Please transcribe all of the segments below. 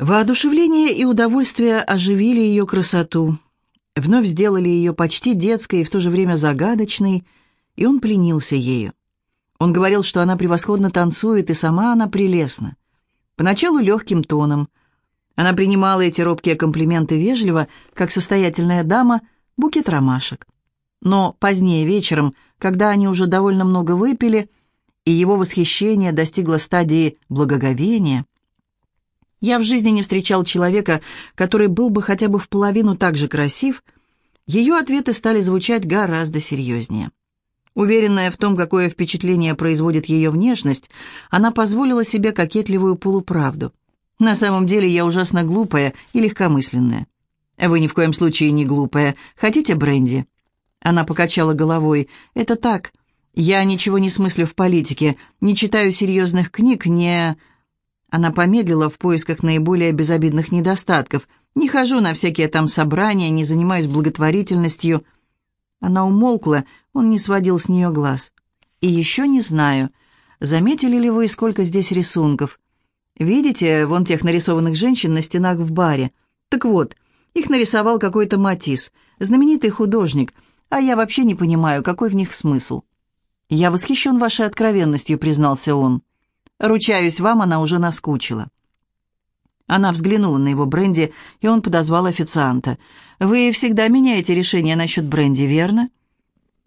Воодушевление и удовольствие оживили ее красоту, вновь сделали ее почти детской и в то же время загадочной, и он пленился ею. Он говорил, что она превосходно танцует, и сама она прелестна. Поначалу легким тоном. Она принимала эти робкие комплименты вежливо, как состоятельная дама, букет ромашек. Но позднее вечером, когда они уже довольно много выпили, и его восхищение достигло стадии благоговения, я в жизни не встречал человека, который был бы хотя бы в половину так же красив. Ее ответы стали звучать гораздо серьезнее. Уверенная в том, какое впечатление производит ее внешность, она позволила себе кокетливую полуправду. «На самом деле я ужасно глупая и легкомысленная». «Вы ни в коем случае не глупая. Хотите бренди?» Она покачала головой. «Это так. Я ничего не смыслю в политике, не читаю серьезных книг, не...» Она помедлила в поисках наиболее безобидных недостатков. «Не хожу на всякие там собрания, не занимаюсь благотворительностью». Она умолкла, он не сводил с нее глаз. «И еще не знаю, заметили ли вы, сколько здесь рисунков? Видите, вон тех нарисованных женщин на стенах в баре? Так вот, их нарисовал какой-то Матис, знаменитый художник, а я вообще не понимаю, какой в них смысл». «Я восхищен вашей откровенностью», — признался он. Ручаюсь вам, она уже наскучила. Она взглянула на его бренди, и он подозвал официанта. «Вы всегда меняете решение насчет бренди, верно?»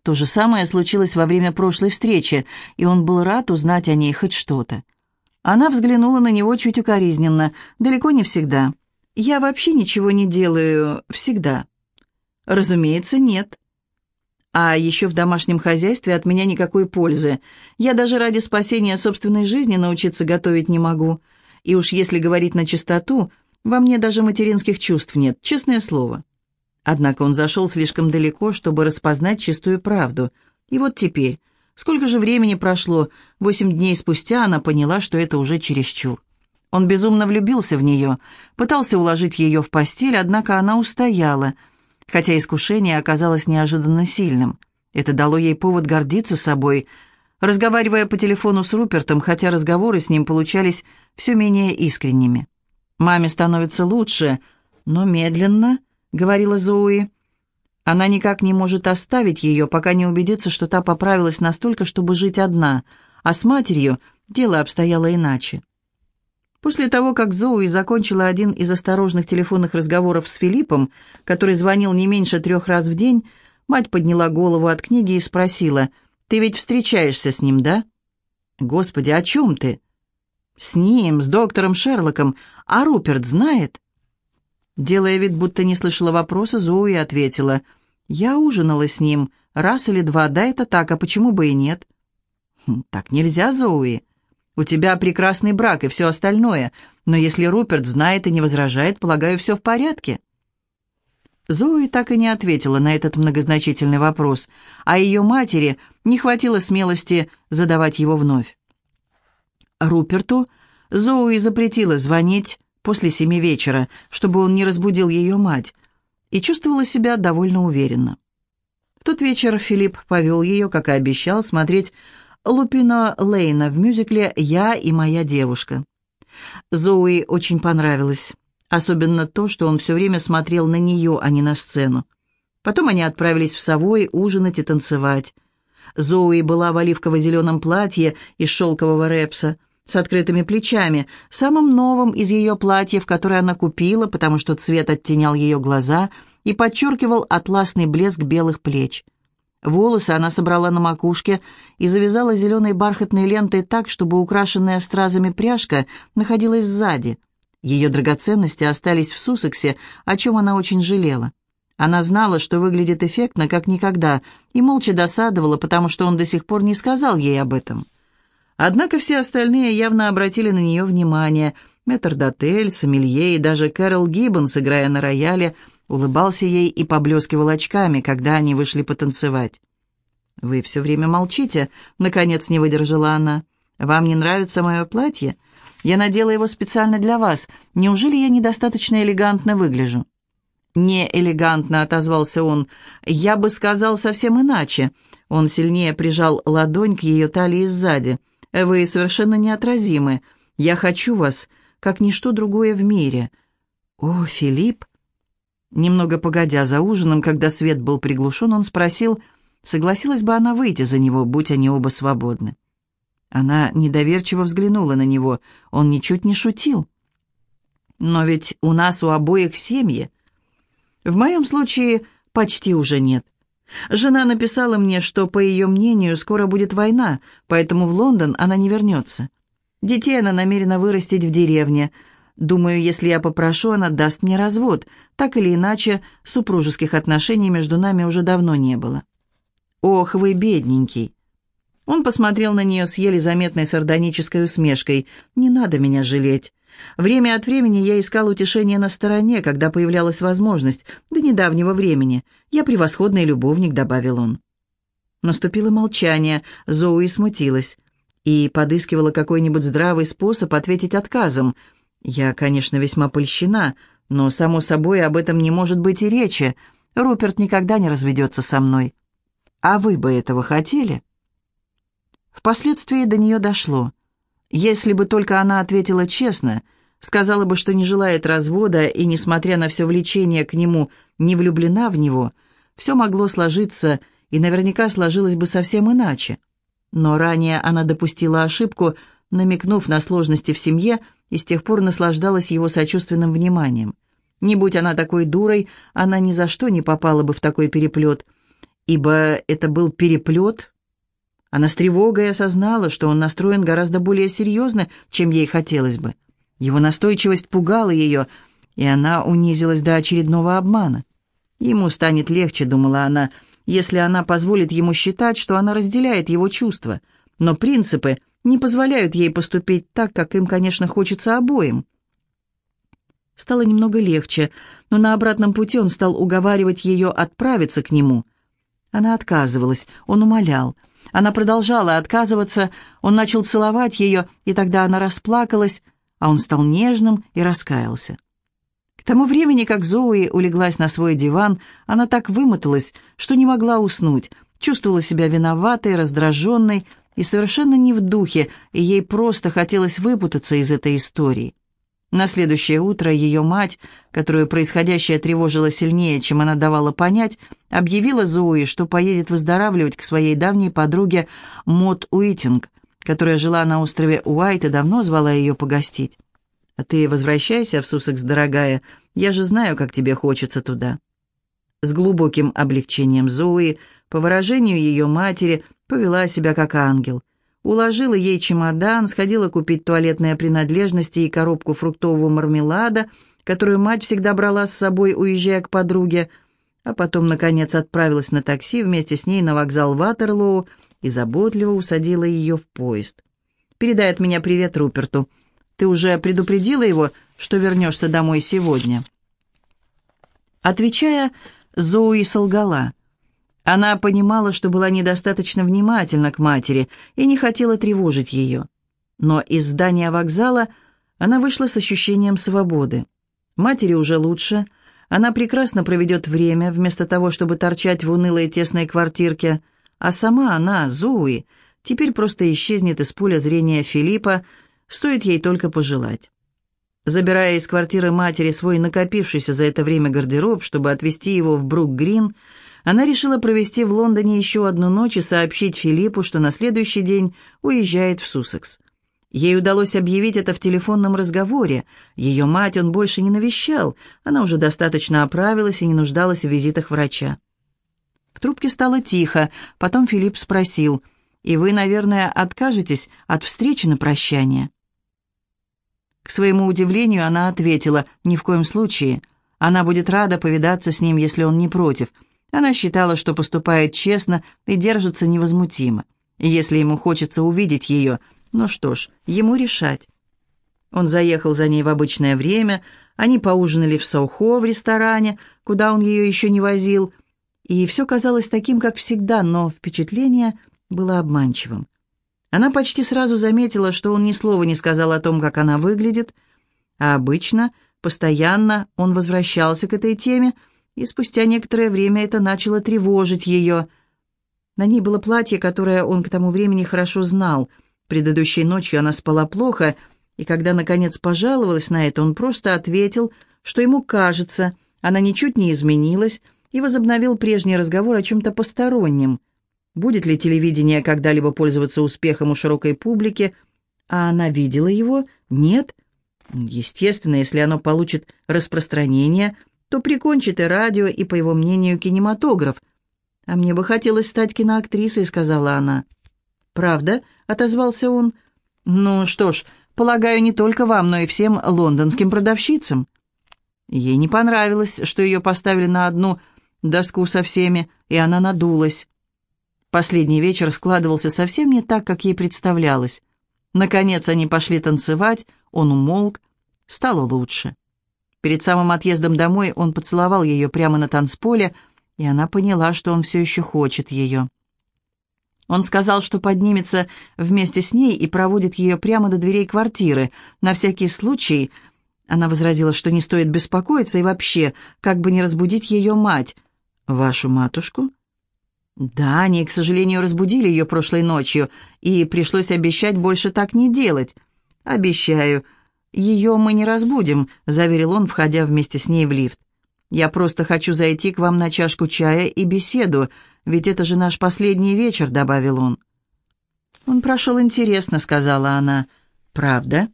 То же самое случилось во время прошлой встречи, и он был рад узнать о ней хоть что-то. Она взглянула на него чуть укоризненно. «Далеко не всегда. Я вообще ничего не делаю всегда». «Разумеется, нет. А еще в домашнем хозяйстве от меня никакой пользы. Я даже ради спасения собственной жизни научиться готовить не могу. И уж если говорить на чистоту, во мне даже материнских чувств нет, честное слово. Однако он зашел слишком далеко, чтобы распознать чистую правду. И вот теперь, сколько же времени прошло, восемь дней спустя она поняла, что это уже чересчур. Он безумно влюбился в нее, пытался уложить ее в постель, однако она устояла – хотя искушение оказалось неожиданно сильным. Это дало ей повод гордиться собой. Разговаривая по телефону с Рупертом, хотя разговоры с ним получались все менее искренними. «Маме становится лучше, но медленно», — говорила Зоуи. Она никак не может оставить ее, пока не убедится, что та поправилась настолько, чтобы жить одна, а с матерью дело обстояло иначе. После того, как Зоуи закончила один из осторожных телефонных разговоров с Филиппом, который звонил не меньше трех раз в день, мать подняла голову от книги и спросила, «Ты ведь встречаешься с ним, да?» «Господи, о чем ты?» «С ним, с доктором Шерлоком. А Руперт знает?» Делая вид, будто не слышала вопроса, Зоуи ответила, «Я ужинала с ним раз или два, да, это так, а почему бы и нет?» «Хм, «Так нельзя, Зоуи. У тебя прекрасный брак и все остальное, но если Руперт знает и не возражает, полагаю, все в порядке». Зои так и не ответила на этот многозначительный вопрос, а ее матери не хватило смелости задавать его вновь. Руперту Зоуи запретила звонить после семи вечера, чтобы он не разбудил ее мать, и чувствовала себя довольно уверенно. В тот вечер Филипп повел ее, как и обещал, смотреть Лупино Лейна в мюзикле «Я и моя девушка». Зоуи очень понравилось, особенно то, что он все время смотрел на нее, а не на сцену. Потом они отправились в Совой ужинать и танцевать. Зоуи была в оливково-зеленом платье из шелкового репса, с открытыми плечами, самым новым из ее платьев, которое она купила, потому что цвет оттенял ее глаза и подчеркивал атласный блеск белых плеч. Волосы она собрала на макушке и завязала зеленой бархатной лентой так, чтобы украшенная стразами пряжка находилась сзади. Ее драгоценности остались в Суссексе, о чем она очень жалела. Она знала, что выглядит эффектно, как никогда, и молча досадовала, потому что он до сих пор не сказал ей об этом. Однако все остальные явно обратили на нее внимание. Метрдотель, Сомелье и даже Кэрол Гиббонс, играя на рояле, улыбался ей и поблескивал очками, когда они вышли потанцевать. «Вы все время молчите», — наконец не выдержала она. «Вам не нравится мое платье? Я надела его специально для вас. Неужели я недостаточно элегантно выгляжу?» «Не элегантно», — отозвался он. «Я бы сказал совсем иначе». Он сильнее прижал ладонь к ее талии сзади. «Вы совершенно неотразимы. Я хочу вас, как ничто другое в мире. «О, Филипп!» Немного погодя за ужином, когда свет был приглушен, он спросил, согласилась бы она выйти за него, будь они оба свободны. Она недоверчиво взглянула на него. Он ничуть не шутил. «Но ведь у нас у обоих семьи. В моем случае почти уже нет. Жена написала мне, что, по ее мнению, скоро будет война, поэтому в Лондон она не вернется. Детей она намерена вырастить в деревне. Думаю, если я попрошу, она даст мне развод. Так или иначе, супружеских отношений между нами уже давно не было. Ох, вы бедненький. Он посмотрел на нее с еле заметной сардонической усмешкой. «Не надо меня жалеть. Время от времени я искал утешение на стороне, когда появлялась возможность. До недавнего времени. Я превосходный любовник», — добавил он. Наступило молчание, Зоуи смутилась и подыскивала какой-нибудь здравый способ ответить отказом. «Я, конечно, весьма польщена, но, само собой, об этом не может быть и речи. Руперт никогда не разведется со мной. А вы бы этого хотели?» Впоследствии до нее дошло. Если бы только она ответила честно, сказала бы, что не желает развода и, несмотря на все влечение к нему, не влюблена в него, все могло сложиться и наверняка сложилось бы совсем иначе. Но ранее она допустила ошибку, намекнув на сложности в семье, и с тех пор наслаждалась его сочувственным вниманием. Не будь она такой дурой, она ни за что не попала бы в такой переплет, ибо это был переплет. Она с тревогой осознала, что он настроен гораздо более серьезно, чем ей хотелось бы. Его настойчивость пугала ее, и она унизилась до очередного обмана. Ему станет легче, думала она, — если она позволит ему считать, что она разделяет его чувства, но принципы не позволяют ей поступить так, как им, конечно, хочется обоим. Стало немного легче, но на обратном пути он стал уговаривать ее отправиться к нему. Она отказывалась, он умолял. Она продолжала отказываться, он начал целовать ее, и тогда она расплакалась, а он стал нежным и раскаялся. К тому времени, как Зоуи улеглась на свой диван, она так вымоталась, что не могла уснуть, чувствовала себя виноватой, раздраженной и совершенно не в духе, и ей просто хотелось выпутаться из этой истории. На следующее утро ее мать, которую происходящее тревожило сильнее, чем она давала понять, объявила Зои, что поедет выздоравливать к своей давней подруге Мот Уитинг, которая жила на острове Уайт и давно звала ее погостить. А ты возвращайся в Сусекс, дорогая. Я же знаю, как тебе хочется туда». С глубоким облегчением Зои, по выражению ее матери, повела себя как ангел. Уложила ей чемодан, сходила купить туалетные принадлежности и коробку фруктового мармелада, которую мать всегда брала с собой, уезжая к подруге, а потом, наконец, отправилась на такси вместе с ней на вокзал Ватерлоу и заботливо усадила ее в поезд. «Передай от меня привет Руперту», ты уже предупредила его, что вернешься домой сегодня?» Отвечая, Зоуи солгала. Она понимала, что была недостаточно внимательна к матери и не хотела тревожить ее. Но из здания вокзала она вышла с ощущением свободы. Матери уже лучше, она прекрасно проведет время, вместо того, чтобы торчать в унылой тесной квартирке, а сама она, Зоуи, теперь просто исчезнет из поля зрения Филиппа, Стоит ей только пожелать. Забирая из квартиры матери свой накопившийся за это время гардероб, чтобы отвезти его в Брук-Грин, она решила провести в Лондоне еще одну ночь и сообщить Филиппу, что на следующий день уезжает в Суссекс. Ей удалось объявить это в телефонном разговоре. Ее мать он больше не навещал, она уже достаточно оправилась и не нуждалась в визитах врача. В трубке стало тихо, потом Филипп спросил, «И вы, наверное, откажетесь от встречи на прощание?» К своему удивлению она ответила, ни в коем случае. Она будет рада повидаться с ним, если он не против. Она считала, что поступает честно и держится невозмутимо. Если ему хочется увидеть ее, ну что ж, ему решать. Он заехал за ней в обычное время, они поужинали в Саухо в ресторане, куда он ее еще не возил, и все казалось таким, как всегда, но впечатление было обманчивым. Она почти сразу заметила, что он ни слова не сказал о том, как она выглядит, а обычно, постоянно он возвращался к этой теме, и спустя некоторое время это начало тревожить ее. На ней было платье, которое он к тому времени хорошо знал. Предыдущей ночью она спала плохо, И когда, наконец, пожаловалась на это, он просто ответил, что ему кажется, она ничуть не изменилась, и возобновил прежний разговор о чем-то постороннем. Будет ли телевидение когда-либо пользоваться успехом у широкой публики? А она видела его? Нет? Естественно, если оно получит распространение, то прикончит и радио, и, по его мнению, кинематограф. «А мне бы хотелось стать киноактрисой», — сказала она. «Правда?» — отозвался он. «Ну что ж, полагаю, не только вам, но и всем лондонским продавщицам». Ей не понравилось, что ее поставили на одну доску со всеми, и она надулась. Последний вечер складывался совсем не так, как ей представлялось. Наконец они пошли танцевать, он умолк, стало лучше. Перед самым отъездом домой он поцеловал ее прямо на танцполе, и она поняла, что он все еще хочет ее. Он сказал, что поднимется вместе с ней и проводит ее прямо до дверей квартиры. На всякий случай она возразила, что не стоит беспокоиться и вообще, как бы не разбудить ее мать. «Вашу матушку?» «Да, они, к сожалению, разбудили ее прошлой ночью, и пришлось обещать больше так не делать. Обещаю. Ее мы не разбудим», — заверил он, входя вместе с ней в лифт. «Я просто хочу зайти к вам на чашку чая и беседу, ведь это же наш последний вечер», — добавил он. «Он прошел интересно», — сказала она. «Правда?»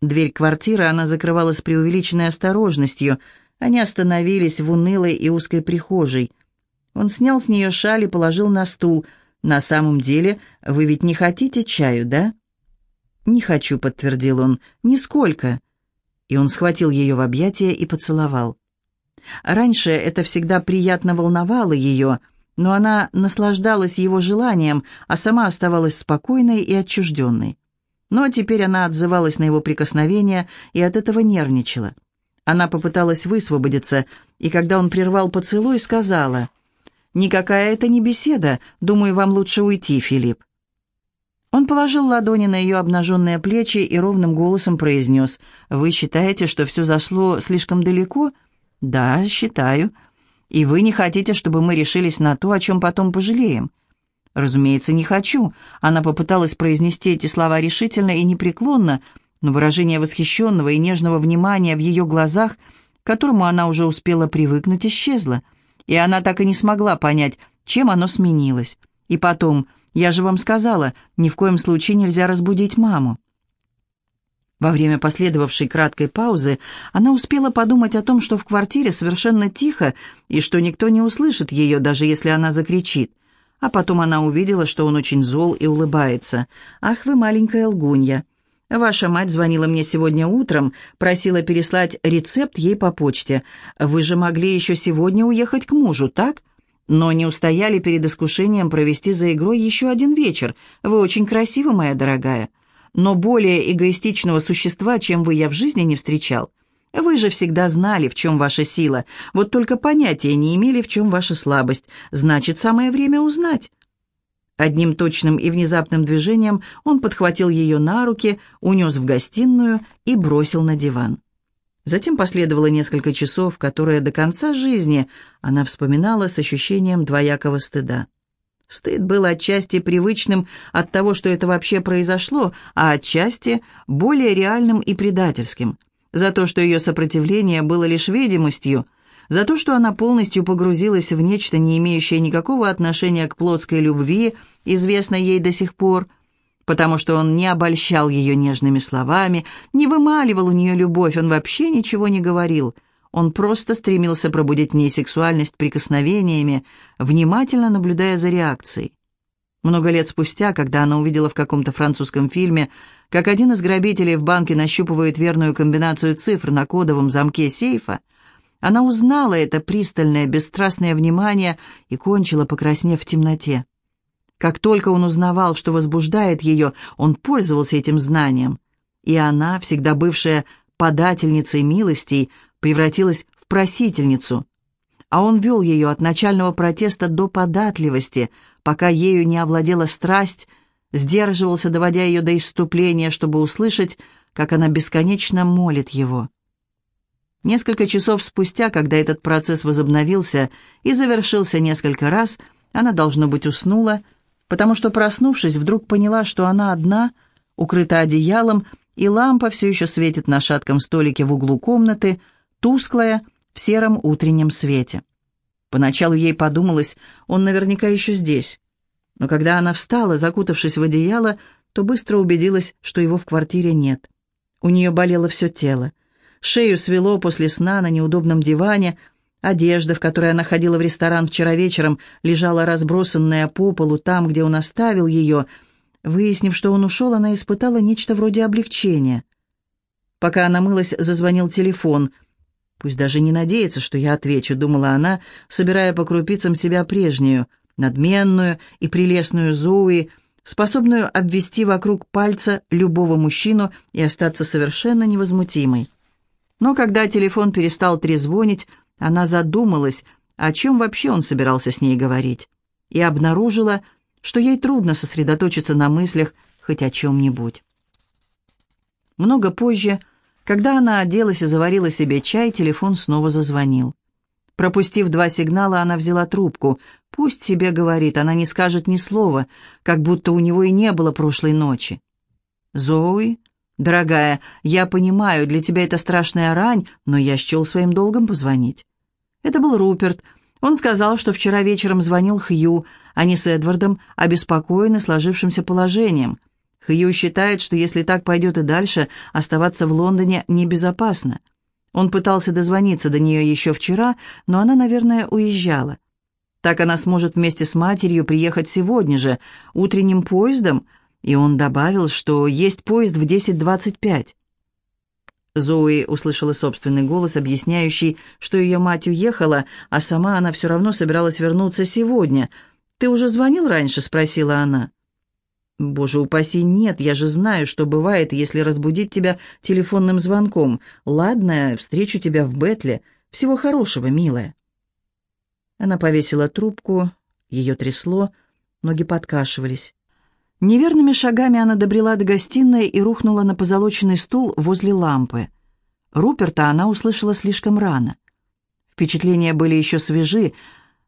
Дверь квартиры она закрывала с преувеличенной осторожностью. Они остановились в унылой и узкой прихожей. Он снял с нее шаль и положил на стул. «На самом деле, вы ведь не хотите чаю, да?» «Не хочу», — подтвердил он, — «нисколько». И он схватил ее в объятия и поцеловал. Раньше это всегда приятно волновало ее, но она наслаждалась его желанием, а сама оставалась спокойной и отчужденной. Но теперь она отзывалась на его прикосновения и от этого нервничала. Она попыталась высвободиться, и когда он прервал поцелуй, сказала, «Никакая это не беседа, думаю, вам лучше уйти, Филипп». Он положил ладони на ее обнаженные плечи и ровным голосом произнес, «Вы считаете, что все зашло слишком далеко?» «Да, считаю. И вы не хотите, чтобы мы решились на то, о чем потом пожалеем?» «Разумеется, не хочу». Она попыталась произнести эти слова решительно и непреклонно, но выражение восхищенного и нежного внимания в ее глазах, к которому она уже успела привыкнуть, исчезло. И она так и не смогла понять, чем оно сменилось. И потом, я же вам сказала, ни в коем случае нельзя разбудить маму. Во время последовавшей краткой паузы она успела подумать о том, что в квартире совершенно тихо и что никто не услышит ее, даже если она закричит. А потом она увидела, что он очень зол и улыбается. «Ах вы, маленькая лгунья! Ваша мать звонила мне сегодня утром, просила переслать рецепт ей по почте. Вы же могли еще сегодня уехать к мужу, так?» Но не устояли перед искушением провести за игрой еще один вечер. Вы очень красива, моя дорогая. Но более эгоистичного существа, чем вы, я в жизни не встречал. Вы же всегда знали, в чем ваша сила, вот только понятия не имели, в чем ваша слабость. Значит, самое время узнать». Одним точным и внезапным движением он подхватил ее на руки, унес в гостиную и бросил на диван. Затем последовало несколько часов, которые до конца жизни она вспоминала с ощущением двоякого стыда. Стыд был отчасти привычным от того, что это вообще произошло, а отчасти более реальным и предательским – за то, что ее сопротивление было лишь видимостью, за то, что она полностью погрузилась в нечто, не имеющее никакого отношения к плотской любви, известной ей до сих пор, потому что он не обольщал ее нежными словами, не вымаливал у нее любовь, он вообще ничего не говорил. Он просто стремился пробудить в ней сексуальность прикосновениями, внимательно наблюдая за реакцией. Много лет спустя, когда она увидела в каком-то французском фильме, как один из грабителей в банке нащупывает верную комбинацию цифр на кодовом замке сейфа, она узнала это пристальное, бесстрастное внимание и кончила, покраснев в темноте. Как только он узнавал, что возбуждает ее, он пользовался этим знанием. И она, всегда бывшая подательницей милостей, превратилась в просительницу, а он вел ее от начального протеста до податливости, пока ею не овладела страсть, сдерживался, доводя ее до исступления, чтобы услышать, как она бесконечно молит его. Несколько часов спустя, когда этот процесс возобновился и завершился несколько раз, она, должно быть, уснула, потому что, проснувшись, вдруг поняла, что она одна, укрыта одеялом, и лампа все еще светит на шатком столике в углу комнаты, тусклая, в сером утреннем свете. Поначалу ей подумалось, он наверняка еще здесь. Но когда она встала, закутавшись в одеяло, то быстро убедилась, что его в квартире нет. У нее болело все тело. Шею свело после сна на неудобном диване, одежда, в которой она ходила в ресторан вчера вечером, лежала разбросанная по полу там, где он оставил ее. Выяснив, что он ушел, она испытала нечто вроде облегчения. Пока она мылась, зазвонил телефон. «Пусть даже не надеется, что я отвечу», — думала она, собирая по крупицам себя прежнюю, надменную и прелестную Зоуи, способную обвести вокруг пальца любого мужчину и остаться совершенно невозмутимой. Но когда телефон перестал трезвонить, она задумалась, о чем вообще он собирался с ней говорить, и обнаружила, что ей трудно сосредоточиться на мыслях хоть о чем-нибудь. Много позже, когда она оделась и заварила себе чай, телефон снова зазвонил. Пропустив два сигнала, она взяла трубку. Пусть себе говорит, она не скажет ни слова, как будто у него и не было прошлой ночи. «Зоуи, дорогая, я понимаю, для тебя это страшная рань, но я счел своим долгом позвонить». Это был Руперт. Он сказал, что вчера вечером звонил Хью, они с Эдвардом обеспокоены сложившимся положением. Хью считает, что если так пойдет и дальше, оставаться в Лондоне небезопасно. Он пытался дозвониться до нее еще вчера, но она, наверное, уезжала. Так она сможет вместе с матерью приехать сегодня же, утренним поездом, и он добавил, что есть поезд в 10.25. Зои услышала собственный голос, объясняющий, что ее мать уехала, а сама она все равно собиралась вернуться сегодня. «Ты уже звонил раньше?» — спросила она. «Боже упаси, нет, я же знаю, что бывает, если разбудить тебя телефонным звонком. Ладно, встречу тебя в Бетле. Всего хорошего, милая». Она повесила трубку, ее трясло, ноги подкашивались. Неверными шагами она добрела до гостиной и рухнула на позолоченный стул возле лампы. Руперта она услышала слишком рано. Впечатления были еще свежи,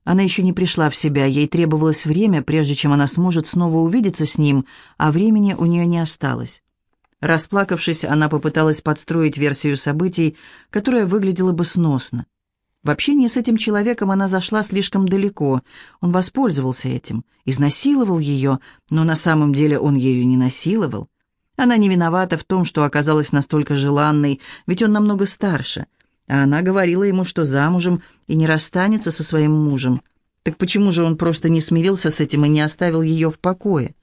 она еще не пришла в себя, ей требовалось время, прежде чем она сможет снова увидеться с ним, а времени у нее не осталось. Расплакавшись, она попыталась подстроить версию событий, которая выглядела бы сносно. В общении с этим человеком она зашла слишком далеко. Он воспользовался этим, изнасиловал ее, но на самом деле он ею не насиловал. Она не виновата в том, что оказалась настолько желанной, ведь он намного старше — а она говорила ему, что замужем и не расстанется со своим мужем. Так почему же он просто не смирился с этим и не оставил ее в покое?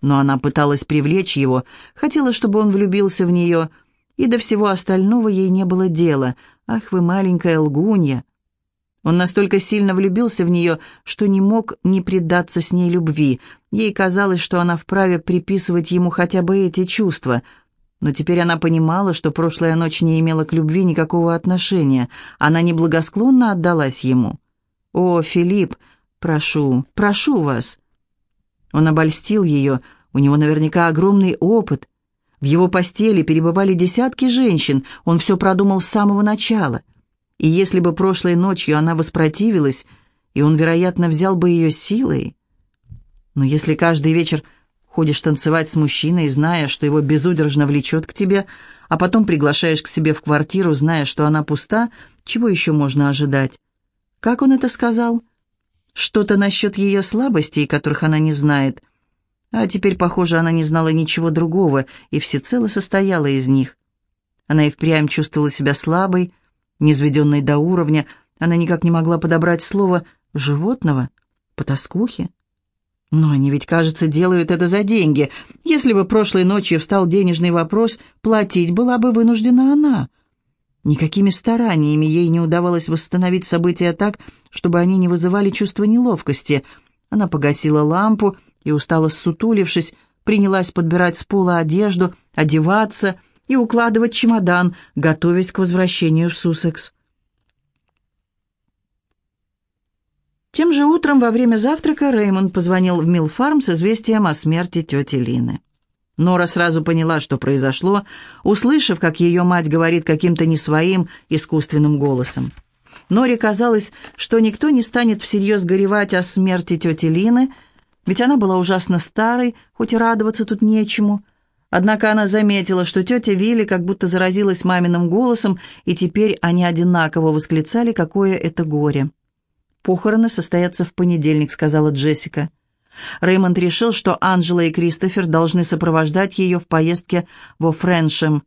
Но она пыталась привлечь его, хотела, чтобы он влюбился в нее, и до всего остального ей не было дела. «Ах вы, маленькая лгунья!» Он настолько сильно влюбился в нее, что не мог не предаться с ней любви. Ей казалось, что она вправе приписывать ему хотя бы эти чувства — но теперь она понимала, что прошлая ночь не имела к любви никакого отношения. Она неблагосклонно отдалась ему. «О, Филипп, прошу, прошу вас!» Он обольстил ее, у него наверняка огромный опыт. В его постели перебывали десятки женщин, он все продумал с самого начала. И если бы прошлой ночью она воспротивилась, и он, вероятно, взял бы ее силой... Но если каждый вечер Ходишь танцевать с мужчиной, зная, что его безудержно влечет к тебе, а потом приглашаешь к себе в квартиру, зная, что она пуста, чего еще можно ожидать? Как он это сказал? Что-то насчет ее слабостей, которых она не знает. А теперь, похоже, она не знала ничего другого и всецело состояла из них. Она и впрямь чувствовала себя слабой, низведенной до уровня, она никак не могла подобрать слово «животного», «потаскухи». Но они ведь, кажется, делают это за деньги. Если бы прошлой ночью встал денежный вопрос, платить была бы вынуждена она. Никакими стараниями ей не удавалось восстановить события так, чтобы они не вызывали чувства неловкости. Она погасила лампу и, устало ссутулившись, принялась подбирать с пола одежду, одеваться и укладывать чемодан, готовясь к возвращению в Суссекс. Тем же утром во время завтрака Реймонд позвонил в Милфарм с известием о смерти тети Лины. Нора сразу поняла, что произошло, услышав, как ее мать говорит каким-то не своим искусственным голосом. Норе казалось, что никто не станет всерьез горевать о смерти тети Лины, ведь она была ужасно старой, хоть и радоваться тут нечему. Однако она заметила, что тетя Вилли как будто заразилась маминым голосом, и теперь они одинаково восклицали, какое это горе. «Похороны состоятся в понедельник», — сказала Джессика. Рэймонд решил, что Анжела и Кристофер должны сопровождать ее в поездке во Френшем.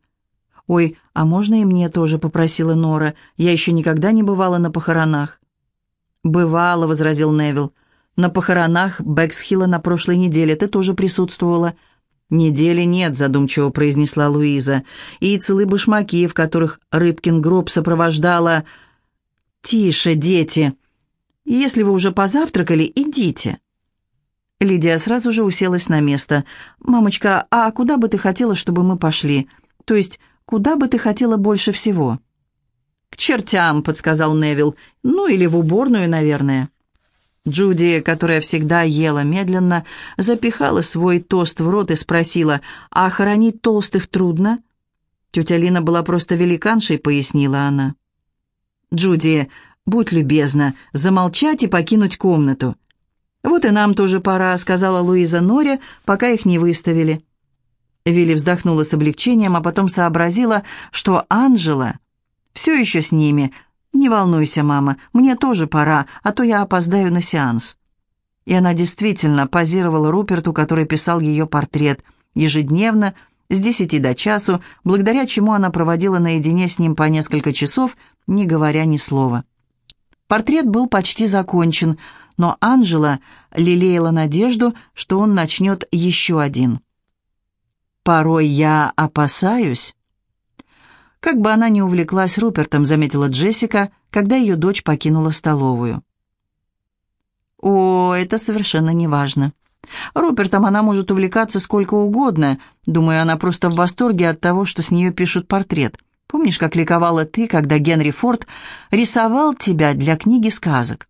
«Ой, а можно и мне тоже?» — попросила Нора. «Я еще никогда не бывала на похоронах». «Бывало», — возразил Невилл. «На похоронах Бэксхилла на прошлой неделе ты тоже присутствовала». «Недели нет», — задумчиво произнесла Луиза. «И целые башмаки, в которых Рыбкин гроб сопровождала...» «Тише, дети! Если вы уже позавтракали, идите!» Лидия сразу же уселась на место. «Мамочка, а куда бы ты хотела, чтобы мы пошли? То есть, куда бы ты хотела больше всего?» «К чертям», — подсказал Невил. «Ну, или в уборную, наверное». Джуди, которая всегда ела медленно, запихала свой тост в рот и спросила, «А хоронить толстых трудно?» «Тетя Лина была просто великаншей», — пояснила она. «Джуди, будь любезна, замолчать и покинуть комнату». «Вот и нам тоже пора», — сказала Луиза Норе, пока их не выставили. Вилли вздохнула с облегчением, а потом сообразила, что Анжела все еще с ними — «Не волнуйся, мама, мне тоже пора, а то я опоздаю на сеанс». И она действительно позировала Руперту, который писал ее портрет, ежедневно, с десяти до часу, благодаря чему она проводила наедине с ним по несколько часов, не говоря ни слова. Портрет был почти закончен, но Анжела лелеяла надежду, что он начнет еще один. «Порой я опасаюсь», как бы она ни увлеклась Рупертом, заметила Джессика, когда ее дочь покинула столовую. «О, это совершенно не важно. Рупертом она может увлекаться сколько угодно. Думаю, она просто в восторге от того, что с нее пишут портрет. Помнишь, как ликовала ты, когда Генри Форд рисовал тебя для книги сказок?»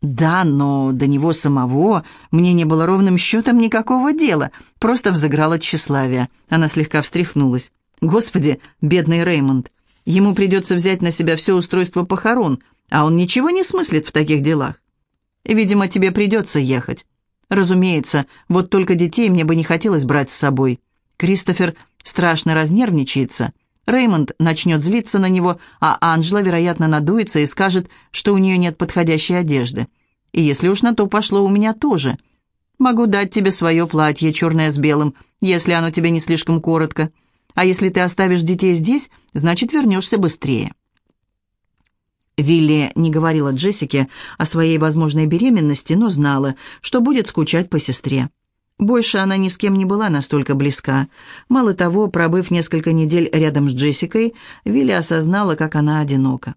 «Да, но до него самого мне не было ровным счетом никакого дела, просто взыграло тщеславие». Она слегка встряхнулась. Господи, бедный Реймонд, ему придется взять на себя все устройство похорон, а он ничего не смыслит в таких делах. Видимо, тебе придется ехать. Разумеется, вот только детей мне бы не хотелось брать с собой. Кристофер страшно разнервничается. Реймонд начнет злиться на него, а Анжела, вероятно, надуется и скажет, что у нее нет подходящей одежды. И если уж на то пошло, у меня тоже. Могу дать тебе свое платье, черное с белым, если оно тебе не слишком коротко. А если ты оставишь детей здесь, значит, вернешься быстрее». Вилли не говорила Джессике о своей возможной беременности, но знала, что будет скучать по сестре. Больше она ни с кем не была настолько близка. Мало того, пробыв несколько недель рядом с Джессикой, Вилли осознала, как она одинока.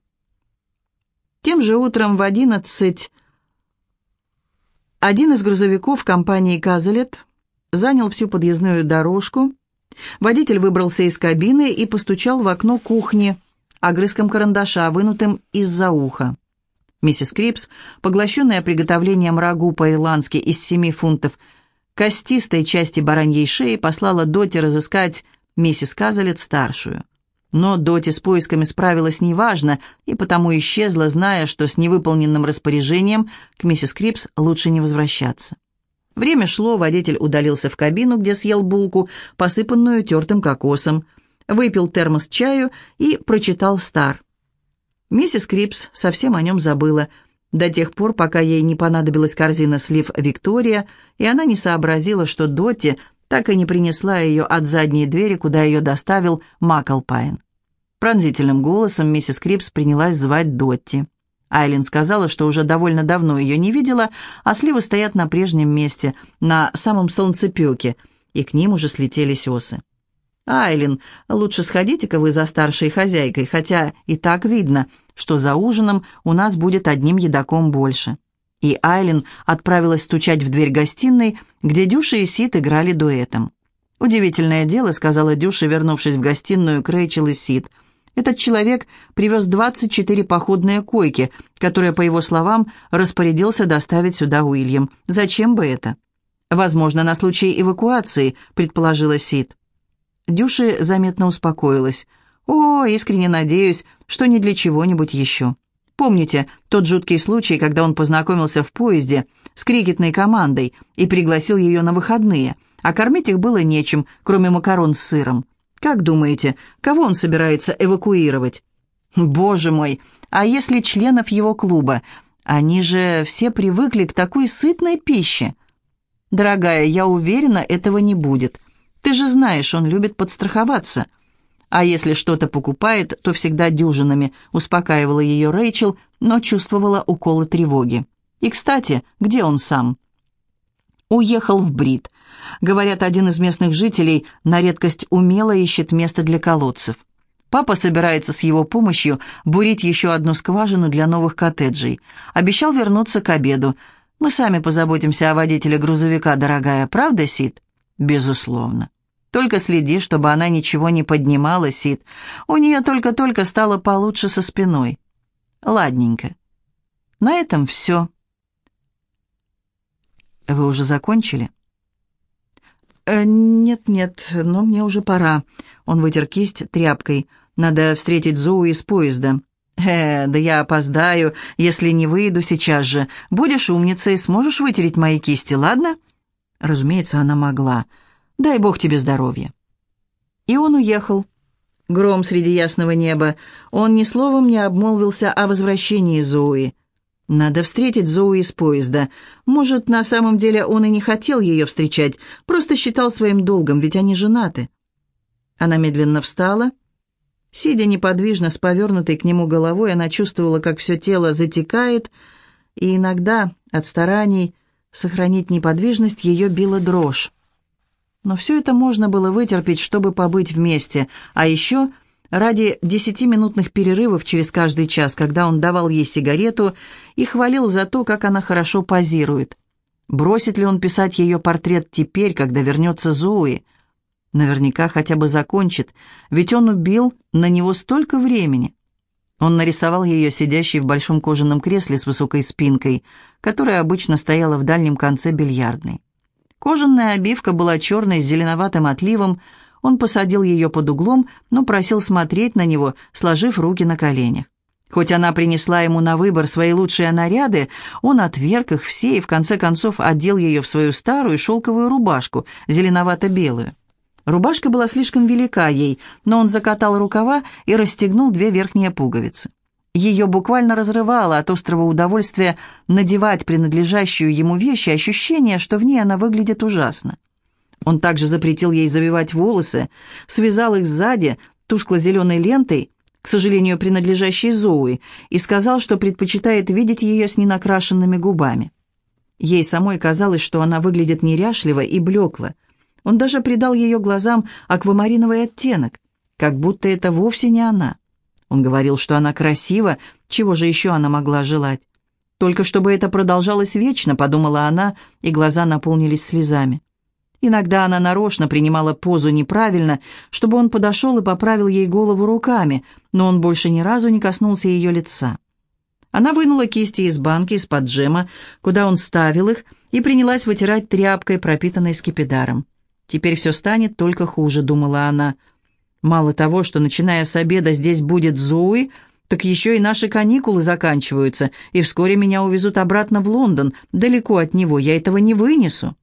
Тем же утром в одиннадцать один из грузовиков компании «Казалет» занял всю подъездную дорожку, Водитель выбрался из кабины и постучал в окно кухни огрызком карандаша, вынутым из-за уха. Миссис Крипс, поглощенная приготовлением рагу по-ирландски из семи фунтов костистой части бараньей шеи, послала Доти разыскать миссис Казалет-старшую. Но Дотти с поисками справилась неважно и потому исчезла, зная, что с невыполненным распоряжением к миссис Крипс лучше не возвращаться. Время шло, водитель удалился в кабину, где съел булку, посыпанную тертым кокосом, выпил термос чаю и прочитал «Стар». Миссис Крипс совсем о нем забыла, до тех пор, пока ей не понадобилась корзина слив «Виктория», и она не сообразила, что Дотти так и не принесла ее от задней двери, куда ее доставил Макалпайн. Пронзительным голосом миссис Крипс принялась звать Дотти. Айлин сказала, что уже довольно давно ее не видела, а сливы стоят на прежнем месте, на самом солнцепеке, и к ним уже слетелись осы. «Айлин, лучше сходите-ка вы за старшей хозяйкой, хотя и так видно, что за ужином у нас будет одним едоком больше». И Айлин отправилась стучать в дверь гостиной, где Дюша и Сид играли дуэтом. «Удивительное дело», — сказала Дюша, вернувшись в гостиную к Рэйчел и Сид — этот человек привез 24 походные койки, которые, по его словам, распорядился доставить сюда Уильям. Зачем бы это? Возможно, на случай эвакуации, предположила Сид. Дюши заметно успокоилась. «О, искренне надеюсь, что не для чего-нибудь еще. Помните тот жуткий случай, когда он познакомился в поезде с крикетной командой и пригласил ее на выходные, А кормить их было нечем, кроме макарон с сыром. Как думаете, кого он собирается эвакуировать? Боже мой, а если членов его клуба? Они же все привыкли к такой сытной пище. Дорогая, я уверена, этого не будет. Ты же знаешь, он любит подстраховаться. А если что-то покупает, то всегда дюжинами, успокаивала ее Рэйчел, но чувствовала уколы тревоги. И, кстати, где он сам? Уехал в Брит. Говорят, один из местных жителей на редкость умело ищет место для колодцев. Папа собирается с его помощью бурить еще одну скважину для новых коттеджей. Обещал вернуться к обеду. Мы сами позаботимся о водителе грузовика, дорогая, правда, Сид? Безусловно. Только следи, чтобы она ничего не поднимала, Сид. У нее только-только стало получше со спиной. Ладненько. На этом все. Вы уже закончили? «Нет-нет, э, но мне уже пора». Он вытер кисть тряпкой. «Надо встретить Зоу из поезда». «Э, да я опоздаю, если не выйду сейчас же. Будешь умницей, сможешь вытереть мои кисти, ладно?» Разумеется, она могла. «Дай бог тебе здоровья». И он уехал. Гром среди ясного неба. Он ни словом не обмолвился о возвращении Зои. Надо встретить Зоу из поезда. Может, на самом деле он и не хотел ее встречать, просто считал своим долгом, ведь они женаты. Она медленно встала. Сидя неподвижно с повернутой к нему головой, она чувствовала, как все тело затекает, и иногда от стараний сохранить неподвижность ее била дрожь. Но все это можно было вытерпеть, чтобы побыть вместе, а еще ради десятиминутных перерывов через каждый час, когда он давал ей сигарету и хвалил за то, как она хорошо позирует. Бросит ли он писать ее портрет теперь, когда вернется Зои? Наверняка хотя бы закончит, ведь он убил на него столько времени. Он нарисовал ее сидящей в большом кожаном кресле с высокой спинкой, которая обычно стояла в дальнем конце бильярдной. Кожаная обивка была черной с зеленоватым отливом, он посадил ее под углом, но просил смотреть на него, сложив руки на коленях. Хоть она принесла ему на выбор свои лучшие наряды, он отверг их все и в конце концов одел ее в свою старую шелковую рубашку, зеленовато-белую. Рубашка была слишком велика ей, но он закатал рукава и расстегнул две верхние пуговицы. Ее буквально разрывало от острого удовольствия надевать принадлежащую ему вещь и ощущение, что в ней она выглядит ужасно. Он также запретил ей завивать волосы, связал их сзади тускло-зеленой лентой, к сожалению, принадлежащей Зоуи, и сказал, что предпочитает видеть ее с ненакрашенными губами. Ей самой казалось, что она выглядит неряшливо и блекло. Он даже придал ее глазам аквамариновый оттенок, как будто это вовсе не она. Он говорил, что она красива, чего же еще она могла желать? Только чтобы это продолжалось вечно, подумала она, и глаза наполнились слезами. Иногда она нарочно принимала позу неправильно, чтобы он подошел и поправил ей голову руками, но он больше ни разу не коснулся ее лица. Она вынула кисти из банки из-под джема, куда он ставил их, и принялась вытирать тряпкой, пропитанной скипидаром. «Теперь все станет только хуже», — думала она. «Мало того, что, начиная с обеда, здесь будет Зои, так еще и наши каникулы заканчиваются, и вскоре меня увезут обратно в Лондон, далеко от него, я этого не вынесу».